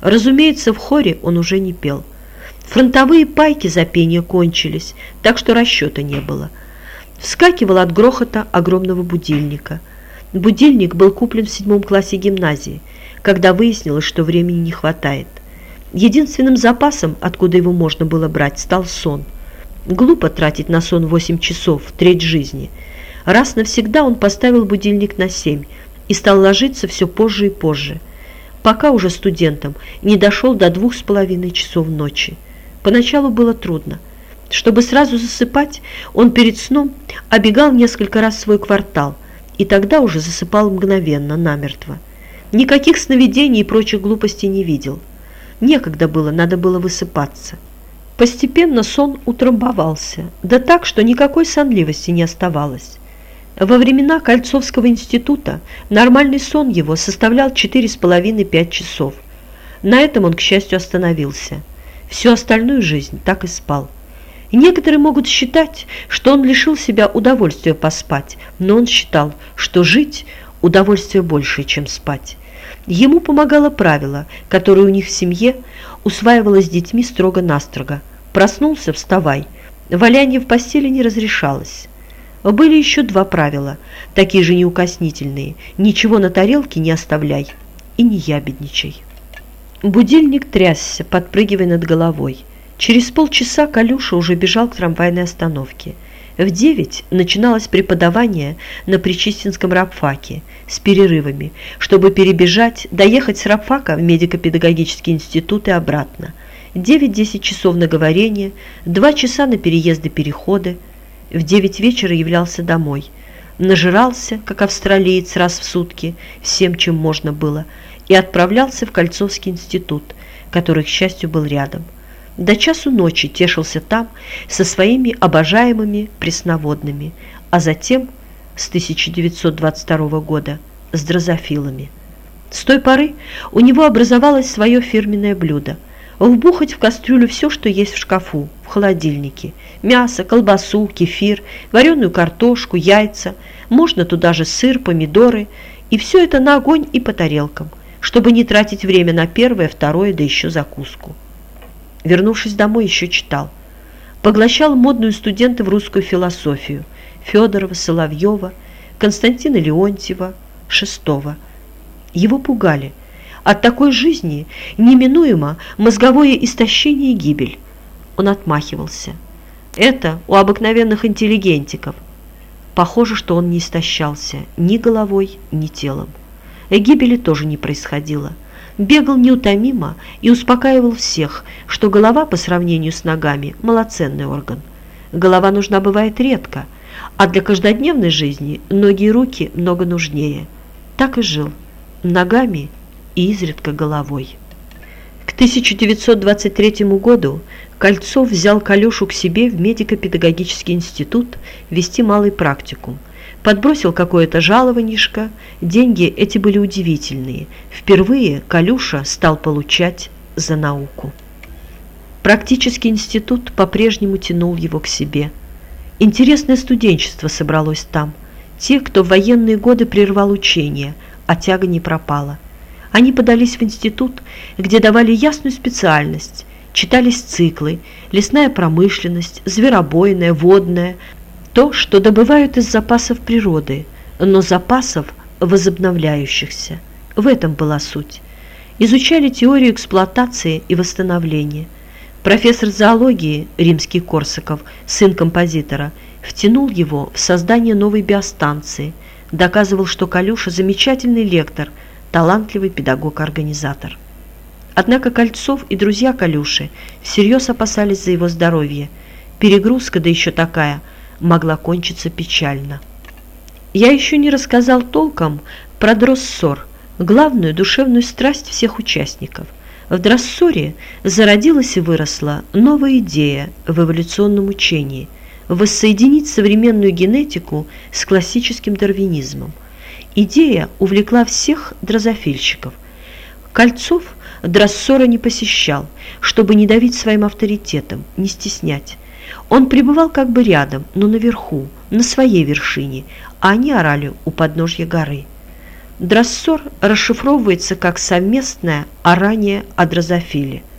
Разумеется, в хоре он уже не пел. Фронтовые пайки за пение кончились, так что расчета не было. Вскакивал от грохота огромного будильника. Будильник был куплен в седьмом классе гимназии, когда выяснилось, что времени не хватает. Единственным запасом, откуда его можно было брать, стал сон. Глупо тратить на сон 8 часов, треть жизни. Раз навсегда он поставил будильник на 7 и стал ложиться все позже и позже, пока уже студентом не дошел до двух с половиной часов ночи. Поначалу было трудно. Чтобы сразу засыпать, он перед сном обегал несколько раз свой квартал и тогда уже засыпал мгновенно, намертво. Никаких сновидений и прочих глупостей не видел. Некогда было, надо было высыпаться. Постепенно сон утрамбовался, да так, что никакой сонливости не оставалось. Во времена Кольцовского института нормальный сон его составлял 4,5-5 часов. На этом он, к счастью, остановился. Всю остальную жизнь так и спал. Некоторые могут считать, что он лишил себя удовольствия поспать, но он считал, что жить – удовольствие больше, чем спать. Ему помогало правило, которое у них в семье усваивалось детьми строго-настрого. Проснулся – вставай. Валяние в постели не разрешалось. Были еще два правила, такие же неукоснительные. Ничего на тарелке не оставляй и не ябедничай. Будильник трясся, подпрыгивая над головой. Через полчаса Калюша уже бежал к трамвайной остановке. В девять начиналось преподавание на Причистинском рабфаке с перерывами, чтобы перебежать, доехать с рабфака в медико-педагогический институт и обратно. Девять-десять часов на говорение, два часа на переезды-переходы. В девять вечера являлся домой. Нажирался, как австралиец, раз в сутки, всем, чем можно было – и отправлялся в Кольцовский институт, который, к счастью, был рядом. До часу ночи тешился там со своими обожаемыми пресноводными, а затем с 1922 года с дрозофилами. С той поры у него образовалось свое фирменное блюдо – вбухать в кастрюлю все, что есть в шкафу, холодильнике. Мясо, колбасу, кефир, вареную картошку, яйца. Можно туда же сыр, помидоры. И все это на огонь и по тарелкам чтобы не тратить время на первое, второе, да еще закуску. Вернувшись домой, еще читал. Поглощал модную студента в русскую философию Федорова, Соловьева, Константина Леонтьева, Шестого. Его пугали. От такой жизни неминуемо мозговое истощение и гибель. Он отмахивался. Это у обыкновенных интеллигентиков. Похоже, что он не истощался ни головой, ни телом. Гибели тоже не происходило. Бегал неутомимо и успокаивал всех, что голова по сравнению с ногами – малоценный орган. Голова нужна бывает редко, а для каждодневной жизни ноги и руки много нужнее. Так и жил, ногами и изредка головой. К 1923 году Кольцов взял Калюшу к себе в медико-педагогический институт вести малый практикум – подбросил какое-то жалованишко. Деньги эти были удивительные. Впервые Калюша стал получать за науку. Практический институт по-прежнему тянул его к себе. Интересное студенчество собралось там. Те, кто в военные годы прервал учение, а тяга не пропала. Они подались в институт, где давали ясную специальность, читались циклы, лесная промышленность, зверобойная, водная, то, что добывают из запасов природы, но запасов возобновляющихся. В этом была суть. Изучали теорию эксплуатации и восстановления. Профессор зоологии, римский Корсаков, сын композитора, втянул его в создание новой биостанции, доказывал, что Калюша замечательный лектор, талантливый педагог-организатор. Однако Кольцов и друзья Калюши всерьез опасались за его здоровье. Перегрузка, да еще такая – могла кончиться печально. Я еще не рассказал толком про дроссор, главную душевную страсть всех участников. В дроссоре зародилась и выросла новая идея в эволюционном учении – воссоединить современную генетику с классическим дарвинизмом. Идея увлекла всех дрозофильщиков. Кольцов дроссора не посещал, чтобы не давить своим авторитетом, не стеснять. Он пребывал как бы рядом, но наверху, на своей вершине, а они орали у подножья горы. Драссор расшифровывается как совместное орание о дрозофиле –